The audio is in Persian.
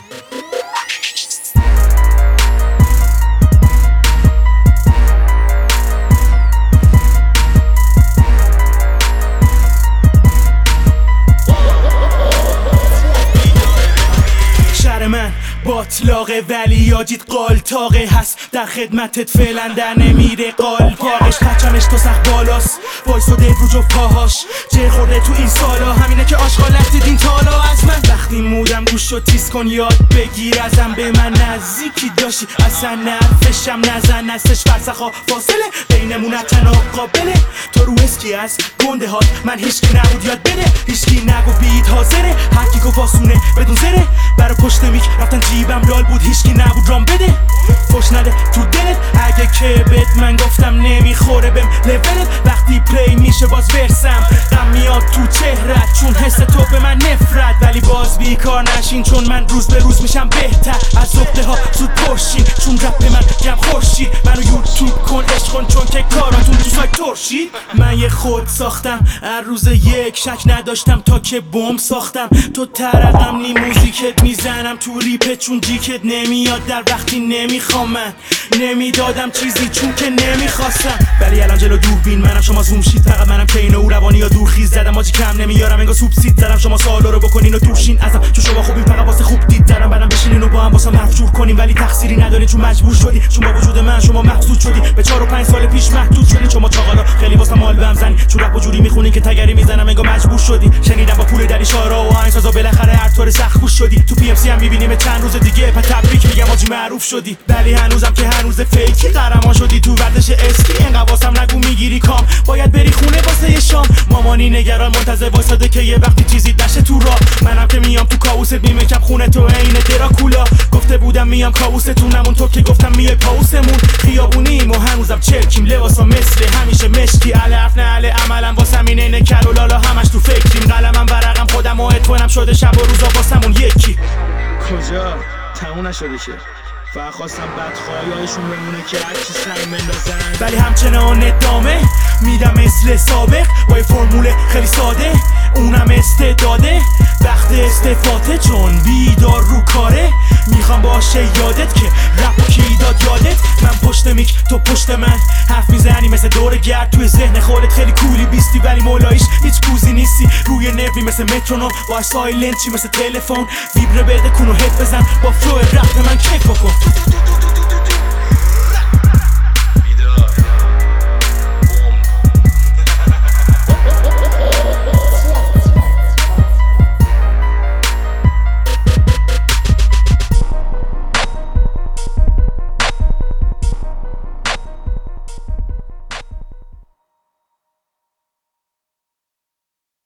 Música باطلاقه ولی یاجید قالتاقه هست. در خدمتت فعلا در نمیره قالپاقش پچمش تو سخت بالاست. وایساده رو جو پاهاش. جه خورده تو این سالا. همینه که آشغال دین تالا از من. وقتی مودم گوش و تیز کن یاد بگیر. ازم به من نزدیکی داشتی. اصلا نرفشم نزن. استش فرسخا فاصله. بینمون تنها قابله. تو رو اسکی از گنده هات من هیچکی نبود یاد بده. هیچکی نگو بیت حاضره. هرکی گفت آسونه بدون زره. برا پشت میک رفتن جیبم لال بود هیچکی نبود رام بده. فش نده تو دلت. اگه که بهت من گفتم نمی‌خوره بهم لولت وقتی پلی میشه باز ورسم. غم میاد تو چهرت چون حس تو به من نفرت. ولی باز بیکار نشین چون من روز به روز میشم بهتر. از زبده ها زود پرشین ترشید؟ من یه خود ساختم از روز یک شک نداشتم تا که بم ساختم. تو ترقم نی موزیکت می‌زنم تو ریپه چون جیکت نمیاد در وقتی نمی‌خوام من. نمی‌دادم چیزی چون که نمی‌خواستم. ولی الان جلو دوربین منم شما زوم شید فقط منم که اینو روانی یا دور خیز زدم. ماجی کم نمیارم انگار سوبسید زدم. شما سوالا رو بکنین و دورشین ازم. چون شما خوبین فقط واسه خوب دید. بشینین و با هم واسه مفجور کنیم ولی تقصیری ندارین چون مجبور شدی. چون با وجود من شما محسود شدی. به چهار و پنج سال پیش محدود شدی. شما چاقالا خیلی واسه مال بهم زنی. چون رپ جوری می‌خونین که تگری می‌زنم انگار مجبور شدی. شنیدم با پول در اشاره و آهنگسازا بالاخره هر طور سخت شدی. تو پی ام سی هم می‌بینیم چند روز دیگه. پس تبریک میگم آجی معروف شدی. ولی هنوزم که هنوز فیکی قهرمان شدی. تو ورزش اسکی انقدر می‌گیری کام باید بری خونه واسه شام. مامانی نگران منتظر وایساده که یه وقتی چیزی نشه تو راه. منم که میام تو کاوست میمکم خونه تو عین دراکولا. گفته بودم میام کاوستونم اون تو که گفتم میای پاوسمون خیابونیم و هنوزم چرکیم لباسا مثل همیشه مشکی. حرف نه اله عملم واسم این عین کر و لالا همش تو فکریم. قلمم ورقم خودم و اتونم شده شب و روزا واسمون یکی. کجا؟ تموم نشده که فقط خواستم بدخواهیشون بمونه که هرچی سنگ بندازن ولی همچنان ادامه میدم مثل سابق. با یه فرمول خیلی ساده. اونم استعداده. وقت استفاده چون بیدار رو کاره. می‌خوام باشه یادت که رپ کی داد یادت. من پشت میک تو پشت من. حرف می‌زنی مثل دور گرد. توی ذهن خودت خیلی کولی بیستی. ولی مولاییش هیچ کوزی نوی مثل مترونوم با سایلنت چی؟ مثل تلفن. ویبره بده کن و هد بزن. با فلو رپ من کیف بکن.